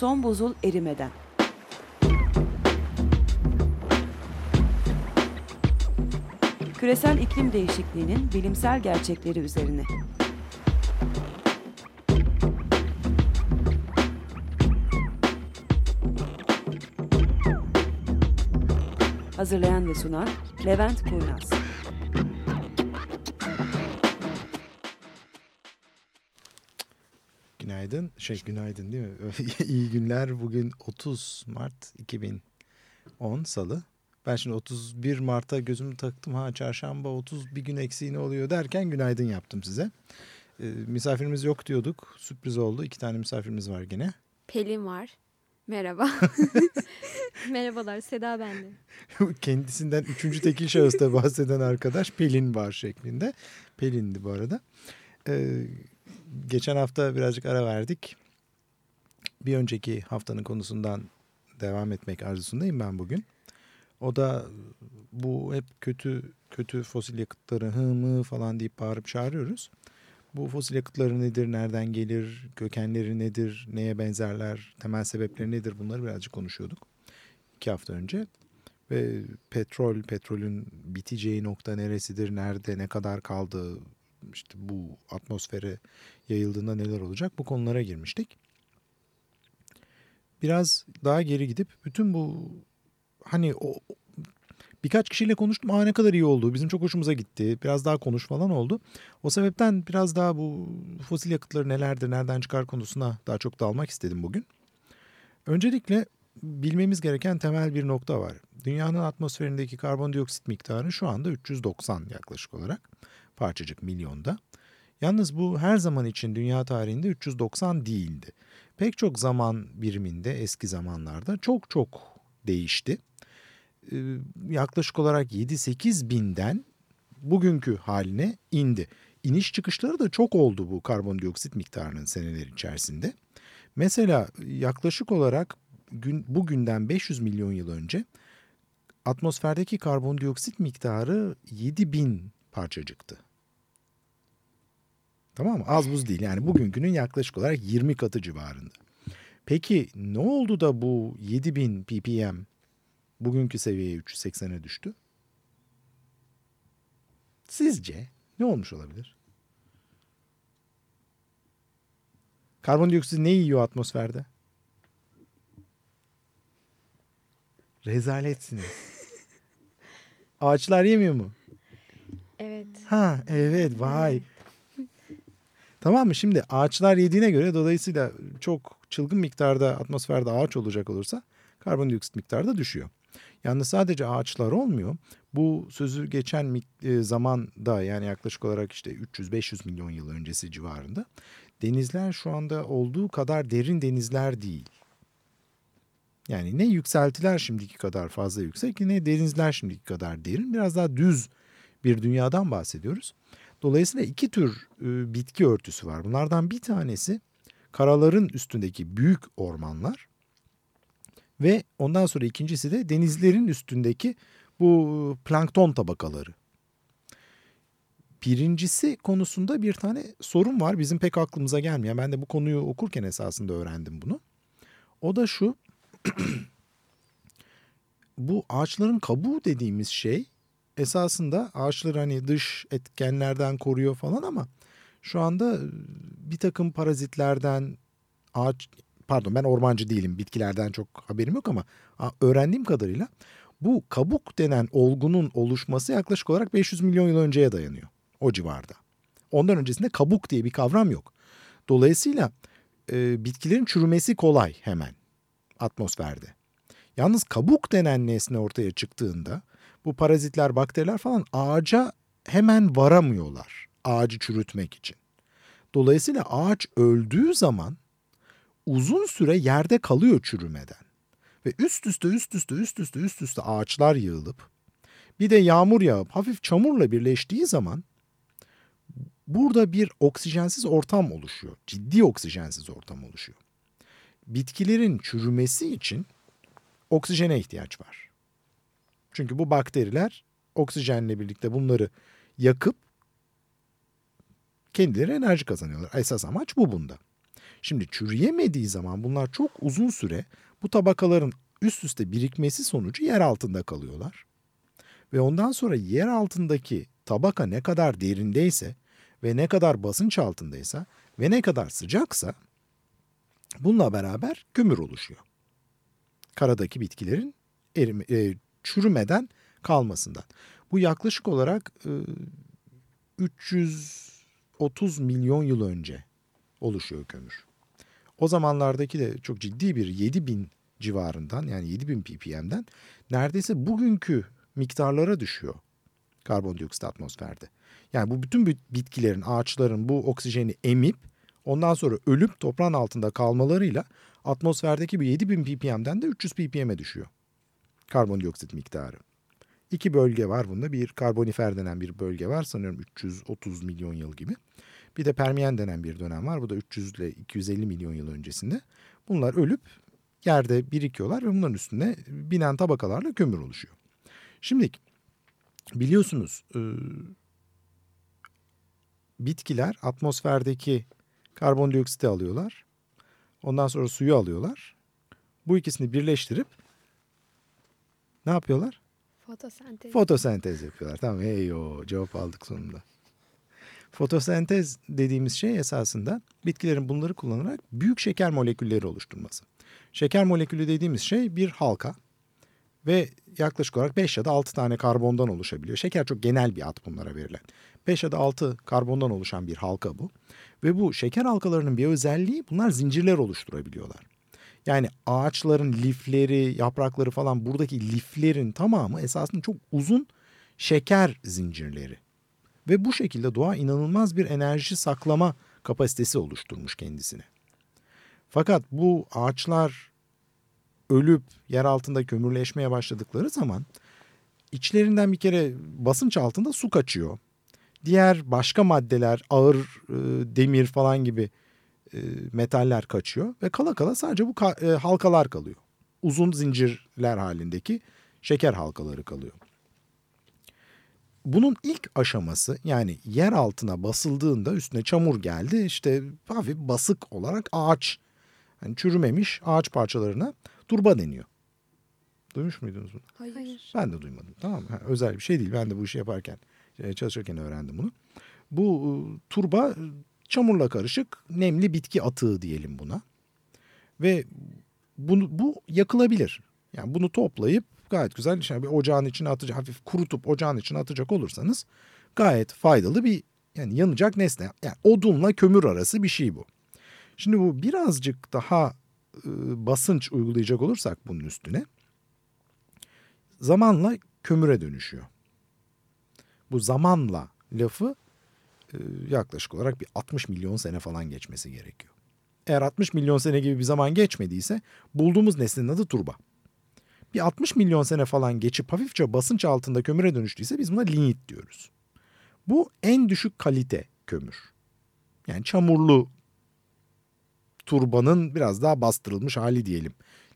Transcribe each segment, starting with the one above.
Son buzul erimeden. Küresel iklim değişikliğinin bilimsel gerçekleri üzerine. Hazırlayan ve sunan Levent Kurnaz. Günaydın. Şey günaydın değil mi? İyi günler. Bugün 30 Mart 2010 Salı. Ben şimdi 31 Mart'a gözümü taktım. Ha çarşamba 30 bir gün eksiğine oluyor derken günaydın yaptım size. Ee, misafirimiz yok diyorduk. Sürpriz oldu. İki tane misafirimiz var gene. Pelin var. Merhaba. Merhabalar Seda bende. Kendisinden üçüncü tekil şahısta bahseden arkadaş Pelin var şeklinde. Pelin'di bu arada. Ee, geçen hafta birazcık ara verdik. Bir önceki haftanın konusundan devam etmek arzusundayım ben bugün. O da bu hep kötü kötü fosil yakıtları hı mı falan deyip bağırıp çağırıyoruz. Bu fosil yakıtları nedir, nereden gelir, kökenleri nedir, neye benzerler, temel sebepleri nedir bunları birazcık konuşuyorduk iki hafta önce. Ve petrol, petrolün biteceği nokta neresidir, nerede, ne kadar kaldı, işte bu atmosfere yayıldığında neler olacak bu konulara girmiştik. Biraz daha geri gidip bütün bu hani o birkaç kişiyle konuştum. Aa ne kadar iyi oldu. Bizim çok hoşumuza gitti. Biraz daha konuş falan oldu. O sebepten biraz daha bu fosil yakıtları nelerdir, nereden çıkar konusuna daha çok dalmak istedim bugün. Öncelikle bilmemiz gereken temel bir nokta var. Dünyanın atmosferindeki karbondioksit miktarı şu anda 390 yaklaşık olarak parçacık milyonda. Yalnız bu her zaman için dünya tarihinde 390 değildi. Pek çok zaman biriminde eski zamanlarda çok çok değişti. Ee, yaklaşık olarak 7-8 binden bugünkü haline indi. İniş çıkışları da çok oldu bu karbondioksit miktarının seneler içerisinde. Mesela yaklaşık olarak gün, bugünden 500 milyon yıl önce atmosferdeki karbondioksit miktarı 7000 parçacıktı. Tamam mı? Az buz değil. Yani bugünkünün yaklaşık olarak 20 katı civarında. Peki ne oldu da bu 7000 ppm bugünkü seviyeye 380'e düştü? Sizce ne olmuş olabilir? Karbondioksit ne yiyor atmosferde? Rezaletsiniz. Ağaçlar yemiyor mu? Evet. Ha evet vay. Tamam mı? Şimdi ağaçlar yediğine göre dolayısıyla çok çılgın miktarda atmosferde ağaç olacak olursa karbondioksit miktarı da düşüyor. Yalnız sadece ağaçlar olmuyor. Bu sözü geçen zamanda yani yaklaşık olarak işte 300-500 milyon yıl öncesi civarında denizler şu anda olduğu kadar derin denizler değil. Yani ne yükseltiler şimdiki kadar fazla yüksek ne denizler şimdiki kadar derin. Biraz daha düz bir dünyadan bahsediyoruz. Dolayısıyla iki tür e, bitki örtüsü var. Bunlardan bir tanesi karaların üstündeki büyük ormanlar ve ondan sonra ikincisi de denizlerin üstündeki bu plankton tabakaları. Birincisi konusunda bir tane sorun var. Bizim pek aklımıza gelmiyor. Ben de bu konuyu okurken esasında öğrendim bunu. O da şu. bu ağaçların kabuğu dediğimiz şey esasında ağaçları hani dış etkenlerden koruyor falan ama şu anda bir takım parazitlerden ağaç pardon ben ormancı değilim bitkilerden çok haberim yok ama öğrendiğim kadarıyla bu kabuk denen olgunun oluşması yaklaşık olarak 500 milyon yıl önceye dayanıyor o civarda. Ondan öncesinde kabuk diye bir kavram yok. Dolayısıyla e, bitkilerin çürümesi kolay hemen atmosferde. Yalnız kabuk denen nesne ortaya çıktığında bu parazitler, bakteriler falan ağaca hemen varamıyorlar ağacı çürütmek için. Dolayısıyla ağaç öldüğü zaman uzun süre yerde kalıyor çürümeden. Ve üst üste üst üste üst üste üst üste ağaçlar yığılıp bir de yağmur yağıp hafif çamurla birleştiği zaman burada bir oksijensiz ortam oluşuyor. Ciddi oksijensiz ortam oluşuyor. Bitkilerin çürümesi için oksijene ihtiyaç var. Çünkü bu bakteriler oksijenle birlikte bunları yakıp kendileri enerji kazanıyorlar. Esas amaç bu bunda. Şimdi çürüyemediği zaman bunlar çok uzun süre bu tabakaların üst üste birikmesi sonucu yer altında kalıyorlar. Ve ondan sonra yer altındaki tabaka ne kadar derindeyse ve ne kadar basınç altındaysa ve ne kadar sıcaksa bununla beraber kömür oluşuyor. Karadaki bitkilerin erime, e, çürümeden kalmasından. Bu yaklaşık olarak e, 330 milyon yıl önce oluşuyor kömür. O zamanlardaki de çok ciddi bir 7000 civarından yani 7000 ppm'den neredeyse bugünkü miktarlara düşüyor karbondioksit atmosferde. Yani bu bütün bitkilerin, ağaçların bu oksijeni emip ondan sonra ölüp toprağın altında kalmalarıyla atmosferdeki bu 7000 ppm'den de 300 ppm'e düşüyor karbondioksit miktarı. İki bölge var bunda. Bir karbonifer denen bir bölge var sanıyorum 330 milyon yıl gibi. Bir de Permiyen denen bir dönem var. Bu da 300 ile 250 milyon yıl öncesinde. Bunlar ölüp yerde birikiyorlar ve bunların üstüne binen tabakalarla kömür oluşuyor. Şimdi biliyorsunuz e, bitkiler atmosferdeki karbondioksiti alıyorlar. Ondan sonra suyu alıyorlar. Bu ikisini birleştirip ne yapıyorlar? Fotosentez. Fotosentez yapıyorlar. Tamam heyo cevap aldık sonunda. Fotosentez dediğimiz şey esasında bitkilerin bunları kullanarak büyük şeker molekülleri oluşturması. Şeker molekülü dediğimiz şey bir halka ve yaklaşık olarak 5 ya da 6 tane karbondan oluşabiliyor. Şeker çok genel bir ad bunlara verilen. 5 ya da 6 karbondan oluşan bir halka bu. Ve bu şeker halkalarının bir özelliği bunlar zincirler oluşturabiliyorlar. Yani ağaçların lifleri, yaprakları falan buradaki liflerin tamamı esasında çok uzun şeker zincirleri. Ve bu şekilde doğa inanılmaz bir enerji saklama kapasitesi oluşturmuş kendisine. Fakat bu ağaçlar ölüp yer altında kömürleşmeye başladıkları zaman içlerinden bir kere basınç altında su kaçıyor. Diğer başka maddeler ağır e, demir falan gibi e, metaller kaçıyor ve kala kala sadece bu e, halkalar kalıyor. Uzun zincirler halindeki şeker halkaları kalıyor. Bunun ilk aşaması yani yer altına basıldığında üstüne çamur geldi işte hafif basık olarak ağaç yani çürümemiş ağaç parçalarına turba deniyor. Duymuş muydunuz bunu? Hayır. Ben de duymadım tamam mı? özel bir şey değil ben de bu işi yaparken çalışırken öğrendim bunu. Bu turba çamurla karışık nemli bitki atığı diyelim buna. Ve bunu, bu yakılabilir. Yani bunu toplayıp gayet güzel işte bir ocağın içine atacak hafif kurutup ocağın içine atacak olursanız gayet faydalı bir yani yanacak nesne. Yani odunla kömür arası bir şey bu. Şimdi bu birazcık daha e, basınç uygulayacak olursak bunun üstüne zamanla kömüre dönüşüyor. Bu zamanla lafı yaklaşık olarak bir 60 milyon sene falan geçmesi gerekiyor. Eğer 60 milyon sene gibi bir zaman geçmediyse bulduğumuz nesnenin adı turba. Bir 60 milyon sene falan geçip hafifçe basınç altında kömüre dönüştüyse biz buna lignit diyoruz. Bu en düşük kalite kömür. Yani çamurlu turbanın biraz daha bastırılmış hali diyelim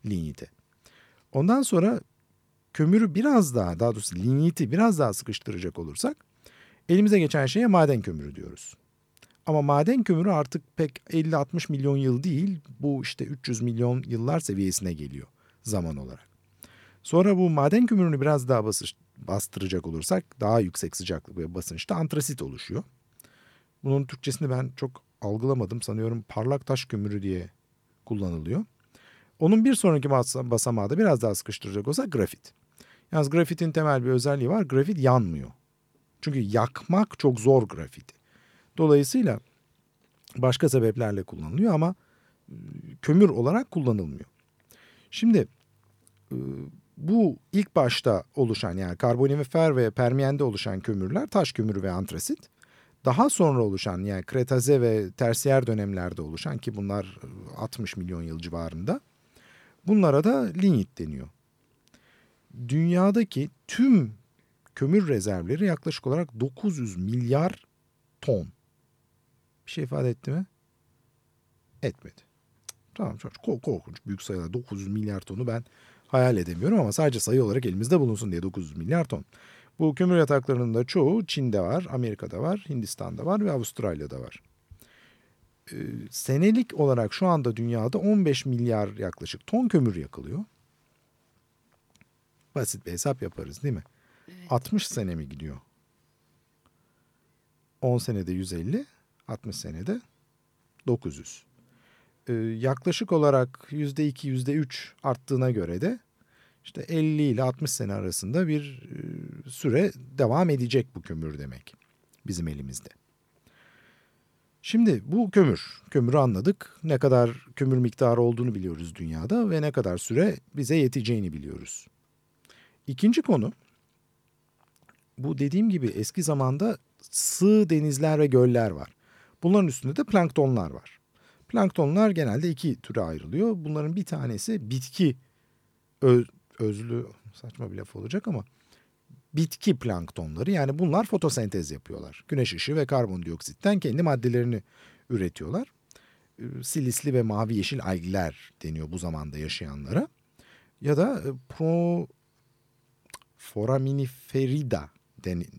lignite. Ondan sonra kömürü biraz daha daha doğrusu ligniti biraz daha sıkıştıracak olursak Elimize geçen şeye maden kömürü diyoruz. Ama maden kömürü artık pek 50-60 milyon yıl değil, bu işte 300 milyon yıllar seviyesine geliyor zaman olarak. Sonra bu maden kömürünü biraz daha basış, bastıracak olursak daha yüksek sıcaklık ve basınçta antrasit oluşuyor. Bunun Türkçesini ben çok algılamadım. Sanıyorum parlak taş kömürü diye kullanılıyor. Onun bir sonraki basamağı da biraz daha sıkıştıracak olsa grafit. Yalnız grafitin temel bir özelliği var. Grafit yanmıyor. Çünkü yakmak çok zor grafiti. Dolayısıyla başka sebeplerle kullanılıyor ama ıı, kömür olarak kullanılmıyor. Şimdi ıı, bu ilk başta oluşan yani karbonifer ve permiyende oluşan kömürler taş kömürü ve antrasit. Daha sonra oluşan yani kretaze ve tersiyer dönemlerde oluşan ki bunlar 60 ıı, milyon yıl civarında bunlara da lignit deniyor. Dünyadaki tüm kömür rezervleri yaklaşık olarak 900 milyar ton. Bir şey ifade etti mi? Etmedi. Tamam çok korkunç büyük sayılar 900 milyar tonu ben hayal edemiyorum ama sadece sayı olarak elimizde bulunsun diye 900 milyar ton. Bu kömür yataklarının da çoğu Çin'de var, Amerika'da var, Hindistan'da var ve Avustralya'da var. e, senelik olarak şu anda dünyada 15 milyar yaklaşık ton kömür yakılıyor. Basit bir hesap yaparız değil mi? 60 sene mi gidiyor? 10 senede 150, 60 senede 900. Ee, yaklaşık olarak %2, %3 arttığına göre de işte 50 ile 60 sene arasında bir e, süre devam edecek bu kömür demek bizim elimizde. Şimdi bu kömür, kömürü anladık. Ne kadar kömür miktarı olduğunu biliyoruz dünyada ve ne kadar süre bize yeteceğini biliyoruz. İkinci konu, bu dediğim gibi eski zamanda sığ denizler ve göller var. Bunların üstünde de planktonlar var. Planktonlar genelde iki türe ayrılıyor. Bunların bir tanesi bitki öz, özlü, saçma bir laf olacak ama bitki planktonları yani bunlar fotosentez yapıyorlar. Güneş ışığı ve karbondioksitten kendi maddelerini üretiyorlar. Ee, silisli ve mavi yeşil algler deniyor bu zamanda yaşayanlara. Ya da e, pro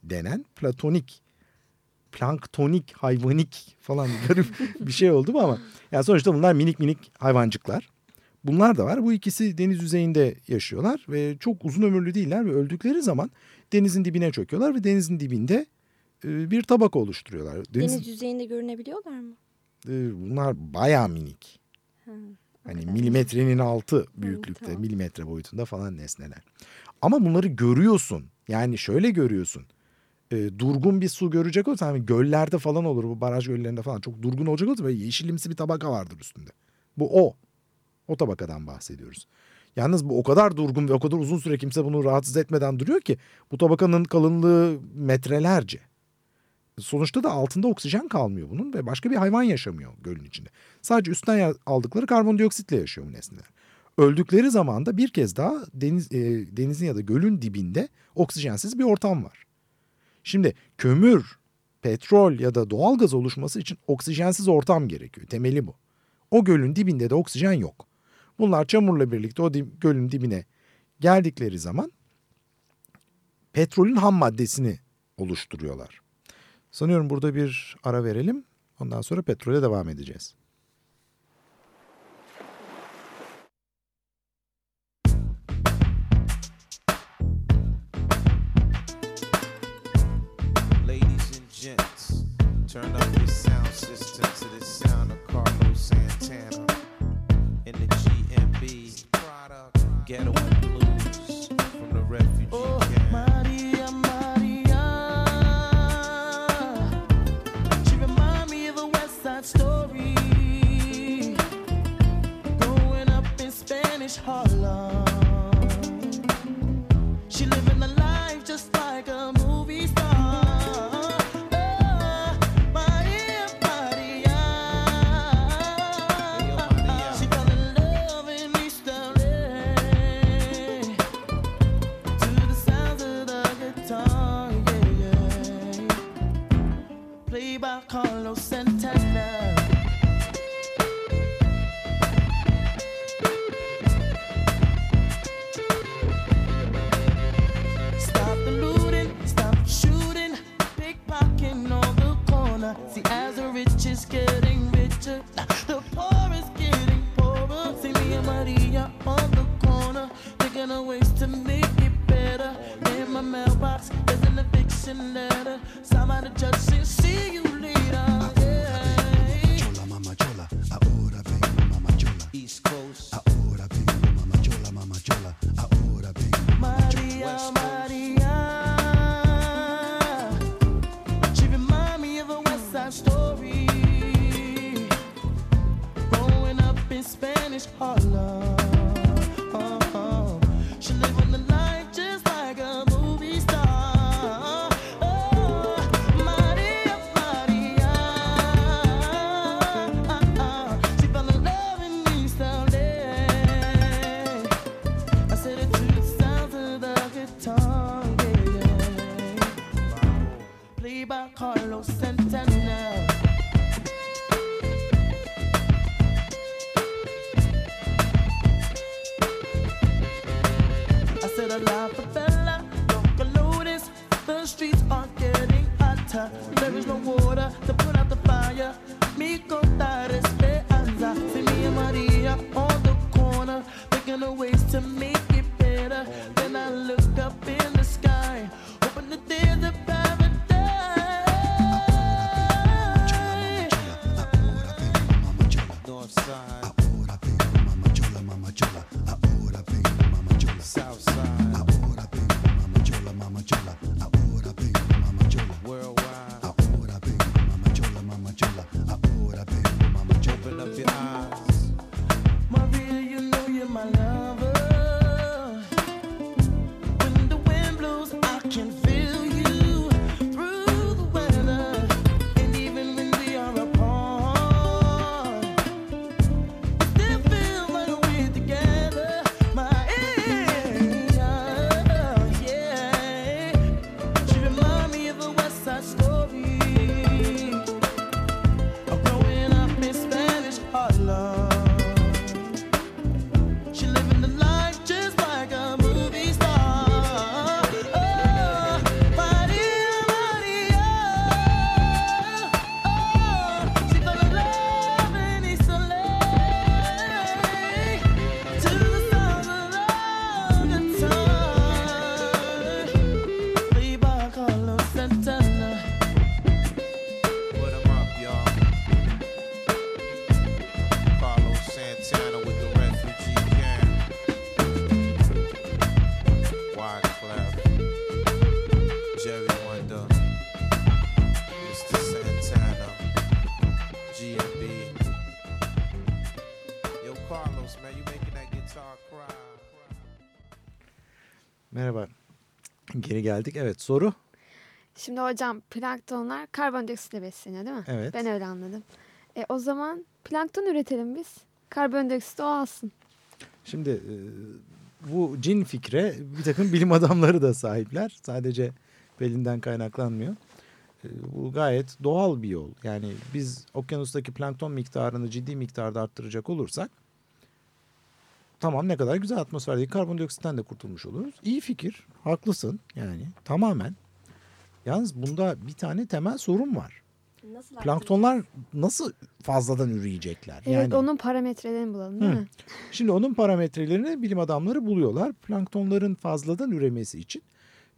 denen platonik planktonik, hayvanik falan garip bir şey oldu mu ama yani sonuçta bunlar minik minik hayvancıklar. Bunlar da var. Bu ikisi deniz yüzeyinde yaşıyorlar ve çok uzun ömürlü değiller ve öldükleri zaman denizin dibine çöküyorlar ve denizin dibinde e, bir tabaka oluşturuyorlar. Deniz, Deniz yüzeyinde görünebiliyorlar mı? E, bunlar bayağı minik. Ha, hani milimetrenin altı büyüklükte, tamam. milimetre boyutunda falan nesneler. Ama bunları görüyorsun. Yani şöyle görüyorsun. E, durgun bir su görecek olsan hani göllerde falan olur bu baraj göllerinde falan çok durgun olacak olsa böyle yeşilimsi bir tabaka vardır üstünde. Bu o. O tabakadan bahsediyoruz. Yalnız bu o kadar durgun ve o kadar uzun süre kimse bunu rahatsız etmeden duruyor ki bu tabakanın kalınlığı metrelerce. Sonuçta da altında oksijen kalmıyor bunun ve başka bir hayvan yaşamıyor gölün içinde. Sadece üstten aldıkları karbondioksitle yaşıyor bu nesneler. Öldükleri zaman da bir kez daha deniz, e, denizin ya da gölün dibinde oksijensiz bir ortam var. Şimdi kömür, petrol ya da doğalgaz oluşması için oksijensiz ortam gerekiyor. Temeli bu. O gölün dibinde de oksijen yok. Bunlar çamurla birlikte o gölün dibine geldikleri zaman petrolün ham maddesini oluşturuyorlar. Sanıyorum burada bir ara verelim. Ondan sonra petrole devam edeceğiz. Turn up your sound system to the sound of Carlos Santana in the GMB Product. Ghetto Blues from the refugee oh, and a waste of geldik. Evet soru. Şimdi hocam planktonlar karbondioksitle besleniyor değil mi? Evet. Ben öyle anladım. E, o zaman plankton üretelim biz. Karbondioksit o alsın. Şimdi e, bu cin fikre bir takım bilim adamları da sahipler. Sadece belinden kaynaklanmıyor. E, Bu gayet doğal bir yol. Yani biz okyanustaki plankton miktarını ciddi miktarda arttıracak olursak tamam ne kadar güzel atmosferdeki karbondioksitten de kurtulmuş oluruz. İyi fikir. Haklısın yani tamamen. Yalnız bunda bir tane temel sorun var. Nasıl Planktonlar nasıl fazladan üreyecekler? Evet yani onun parametrelerini bulalım değil Hı. mi? Şimdi onun parametrelerini bilim adamları buluyorlar. Planktonların fazladan üremesi için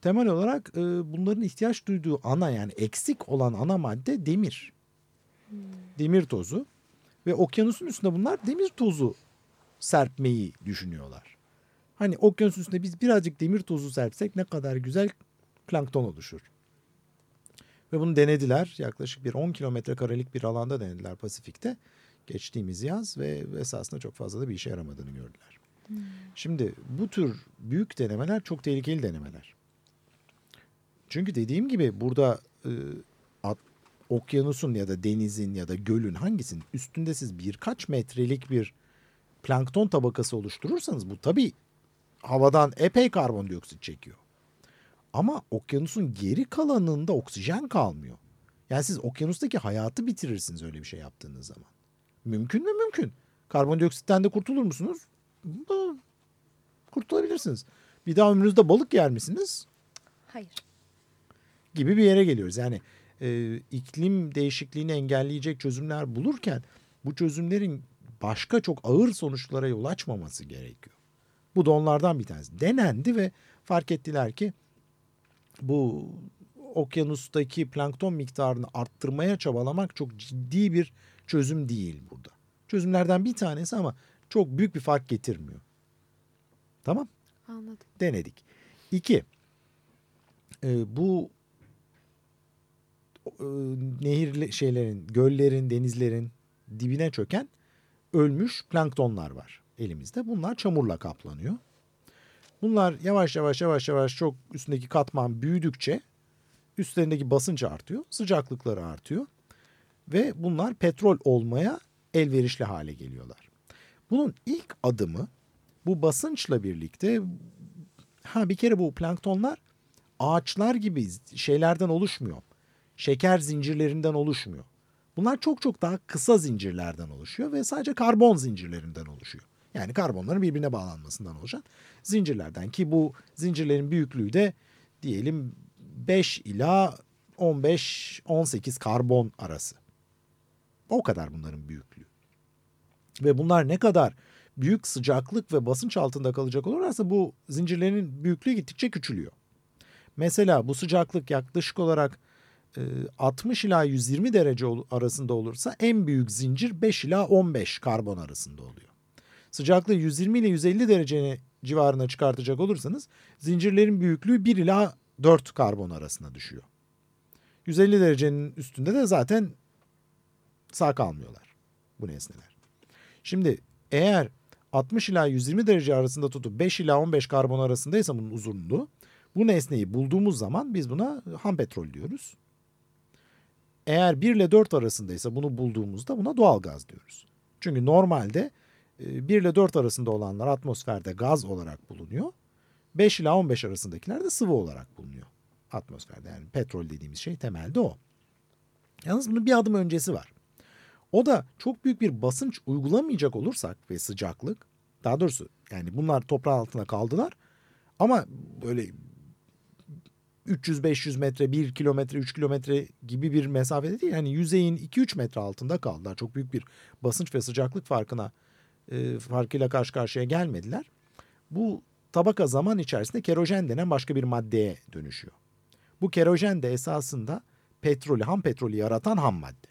temel olarak e, bunların ihtiyaç duyduğu ana yani eksik olan ana madde demir. Demir tozu ve okyanusun üstünde bunlar demir tozu serpmeyi düşünüyorlar. Hani okyanusun üstünde biz birazcık demir tozu serpsek ne kadar güzel plankton oluşur. Ve bunu denediler. Yaklaşık bir 10 kilometre karelik bir alanda denediler Pasifik'te. Geçtiğimiz yaz ve esasında çok fazla da bir işe yaramadığını gördüler. Şimdi bu tür büyük denemeler çok tehlikeli denemeler. Çünkü dediğim gibi burada e, at- okyanusun ya da denizin ya da gölün hangisinin üstünde siz birkaç metrelik bir plankton tabakası oluşturursanız bu tabii havadan epey karbondioksit çekiyor. Ama okyanusun geri kalanında oksijen kalmıyor. Yani siz okyanustaki hayatı bitirirsiniz öyle bir şey yaptığınız zaman. Mümkün mü? Mümkün. Karbondioksitten de kurtulur musunuz? Kurtulabilirsiniz. Bir daha ömrünüzde balık yer misiniz? Hayır. gibi bir yere geliyoruz. Yani e, iklim değişikliğini engelleyecek çözümler bulurken bu çözümlerin başka çok ağır sonuçlara yol açmaması gerekiyor. Bu da onlardan bir tanesi. Denendi ve fark ettiler ki bu okyanustaki plankton miktarını arttırmaya çabalamak çok ciddi bir çözüm değil burada. Çözümlerden bir tanesi ama çok büyük bir fark getirmiyor. Tamam Anladım. denedik. İki, e, bu e, nehir şeylerin, göllerin, denizlerin dibine çöken ölmüş planktonlar var elimizde. Bunlar çamurla kaplanıyor. Bunlar yavaş yavaş yavaş yavaş çok üstündeki katman büyüdükçe üstlerindeki basınç artıyor, sıcaklıkları artıyor ve bunlar petrol olmaya elverişli hale geliyorlar. Bunun ilk adımı bu basınçla birlikte ha bir kere bu planktonlar ağaçlar gibi şeylerden oluşmuyor. Şeker zincirlerinden oluşmuyor. Bunlar çok çok daha kısa zincirlerden oluşuyor ve sadece karbon zincirlerinden oluşuyor. Yani karbonların birbirine bağlanmasından oluşan zincirlerden ki bu zincirlerin büyüklüğü de diyelim 5 ila 15-18 karbon arası. O kadar bunların büyüklüğü. Ve bunlar ne kadar büyük sıcaklık ve basınç altında kalacak olurlarsa bu zincirlerin büyüklüğü gittikçe küçülüyor. Mesela bu sıcaklık yaklaşık olarak 60 ila 120 derece arasında olursa en büyük zincir 5 ila 15 karbon arasında oluyor. Sıcaklığı 120 ile 150 derece civarına çıkartacak olursanız zincirlerin büyüklüğü 1 ila 4 karbon arasına düşüyor. 150 derecenin üstünde de zaten sağ kalmıyorlar bu nesneler. Şimdi eğer 60 ila 120 derece arasında tutup 5 ila 15 karbon arasındaysa bunun uzunluğu bu nesneyi bulduğumuz zaman biz buna ham petrol diyoruz. Eğer 1 ile 4 arasındaysa bunu bulduğumuzda buna doğal gaz diyoruz. Çünkü normalde e, 1 ile 4 arasında olanlar atmosferde gaz olarak bulunuyor. 5 ila 15 arasındakiler de sıvı olarak bulunuyor atmosferde. Yani petrol dediğimiz şey temelde o. Yalnız bunun bir adım öncesi var. O da çok büyük bir basınç uygulamayacak olursak ve sıcaklık daha doğrusu yani bunlar toprağın altına kaldılar ama böyle 300-500 metre, 1 kilometre, 3 kilometre gibi bir mesafede değil. Yani yüzeyin 2-3 metre altında kaldılar. Çok büyük bir basınç ve sıcaklık farkına e, farkıyla karşı karşıya gelmediler. Bu tabaka zaman içerisinde kerojen denen başka bir maddeye dönüşüyor. Bu kerojen de esasında petrolü, ham petrolü yaratan ham madde.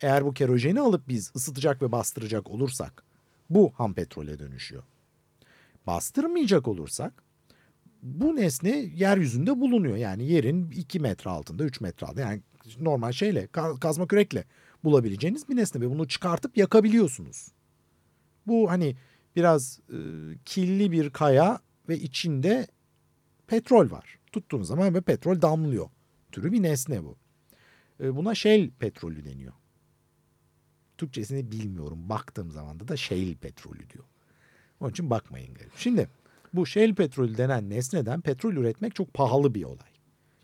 Eğer bu kerojeni alıp biz ısıtacak ve bastıracak olursak bu ham petrole dönüşüyor. Bastırmayacak olursak bu nesne yeryüzünde bulunuyor. Yani yerin 2 metre altında 3 metre altında yani normal şeyle ka- kazma kürekle bulabileceğiniz bir nesne ve bunu çıkartıp yakabiliyorsunuz. Bu hani biraz e, killi bir kaya ve içinde petrol var. Tuttuğunuz zaman ve petrol damlıyor. Türü bir nesne bu. E, buna shale petrolü deniyor. Türkçesini bilmiyorum. Baktığım zaman da shale petrolü diyor. Onun için bakmayın. Şimdi bu shale petrolü denen nesneden petrol üretmek çok pahalı bir olay.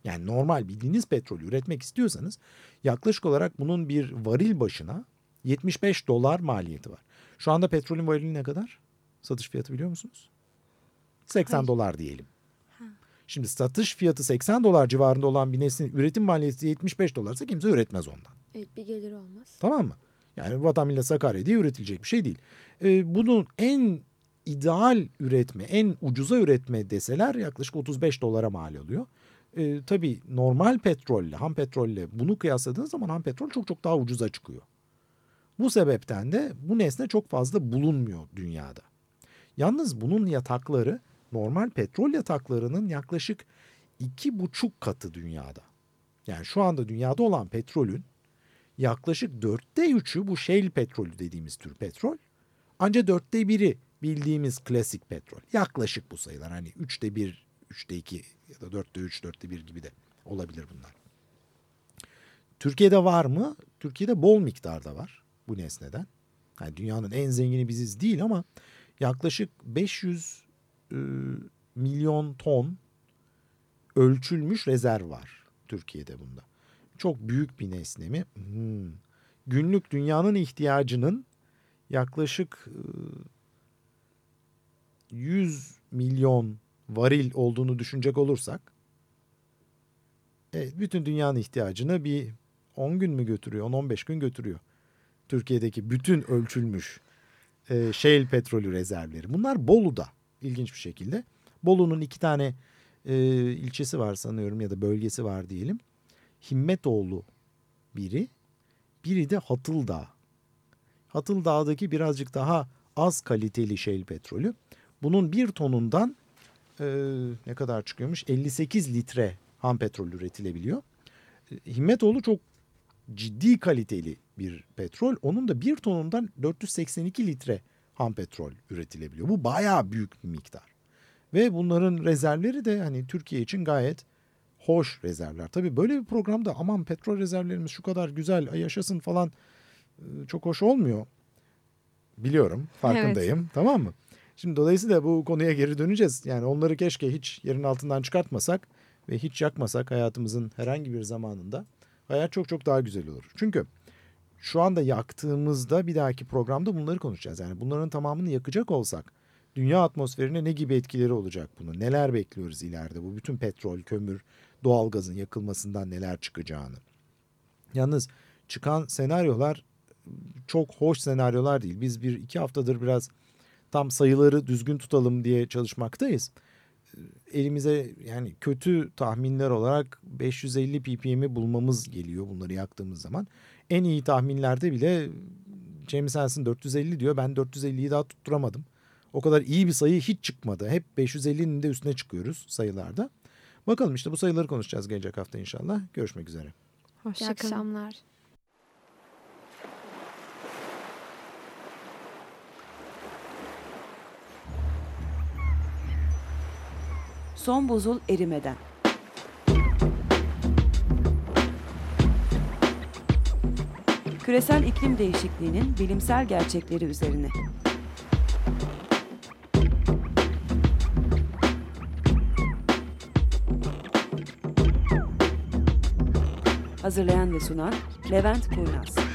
Yani normal bildiğiniz petrolü üretmek istiyorsanız yaklaşık olarak bunun bir varil başına 75 dolar maliyeti var. Şu anda petrolün varili ne kadar? Satış fiyatı biliyor musunuz? 80 Hayır. dolar diyelim. Şimdi satış fiyatı 80 dolar civarında olan bir nesnenin üretim maliyeti 75 dolarsa kimse üretmez ondan. Evet bir gelir olmaz. Tamam mı? Yani vatan millet Sakarya diye üretilecek bir şey değil. Ee, bunun en ideal üretme, en ucuza üretme deseler yaklaşık 35 dolara mal oluyor. Ee, tabii normal petrolle, ham petrolle bunu kıyasladığınız zaman ham petrol çok çok daha ucuza çıkıyor. Bu sebepten de bu nesne çok fazla bulunmuyor dünyada. Yalnız bunun yatakları normal petrol yataklarının yaklaşık iki buçuk katı dünyada. Yani şu anda dünyada olan petrolün yaklaşık dörtte üçü bu shale petrolü dediğimiz tür petrol. Ancak dörtte biri bildiğimiz klasik petrol. Yaklaşık bu sayılar. Hani üçte bir, üçte iki ya da dörtte üç, dörtte bir gibi de olabilir bunlar. Türkiye'de var mı? Türkiye'de bol miktarda var bu nesneden. Yani dünyanın en zengini biziz değil ama yaklaşık 500 e, milyon ton ölçülmüş rezerv var Türkiye'de bunda. Çok büyük bir nesne mi? Hmm. Günlük dünyanın ihtiyacının yaklaşık e, 100 milyon varil olduğunu düşünecek olursak e, bütün dünyanın ihtiyacını bir 10 gün mü götürüyor, 10-15 gün götürüyor. Türkiye'deki bütün ölçülmüş e, shale petrolü rezervleri. Bunlar Bolu'da ilginç bir şekilde. Bolu'nun iki tane e, ilçesi var sanıyorum ya da bölgesi var diyelim. Himmetoğlu biri, biri de Hatıldağ. Hatıldağ'daki birazcık daha az kaliteli shale petrolü. Bunun bir tonundan e, ne kadar çıkıyormuş? 58 litre ham petrol üretilebiliyor. E, Himmetoğlu çok ciddi kaliteli bir petrol. Onun da bir tonundan 482 litre ham petrol üretilebiliyor. Bu bayağı büyük bir miktar. Ve bunların rezervleri de hani Türkiye için gayet hoş rezervler. Tabii böyle bir programda aman petrol rezervlerimiz şu kadar güzel yaşasın falan e, çok hoş olmuyor. Biliyorum farkındayım tamam mı? Şimdi dolayısıyla bu konuya geri döneceğiz. Yani onları keşke hiç yerin altından çıkartmasak ve hiç yakmasak hayatımızın herhangi bir zamanında hayat çok çok daha güzel olur. Çünkü şu anda yaktığımızda bir dahaki programda bunları konuşacağız. Yani bunların tamamını yakacak olsak dünya atmosferine ne gibi etkileri olacak bunu? Neler bekliyoruz ileride? Bu bütün petrol, kömür, doğalgazın yakılmasından neler çıkacağını. Yalnız çıkan senaryolar çok hoş senaryolar değil. Biz bir iki haftadır biraz tam sayıları düzgün tutalım diye çalışmaktayız. Elimize yani kötü tahminler olarak 550 ppm'i bulmamız geliyor bunları yaktığımız zaman. En iyi tahminlerde bile James Hansen 450 diyor. Ben 450'yi daha tutturamadım. O kadar iyi bir sayı hiç çıkmadı. Hep 550'nin de üstüne çıkıyoruz sayılarda. Bakalım işte bu sayıları konuşacağız gelecek hafta inşallah. Görüşmek üzere. İyi Hoşçakalın. akşamlar. Son buzul erimeden. Küresel iklim değişikliğinin bilimsel gerçekleri üzerine. Hazırlayan ve sunan Levent Kurnaz.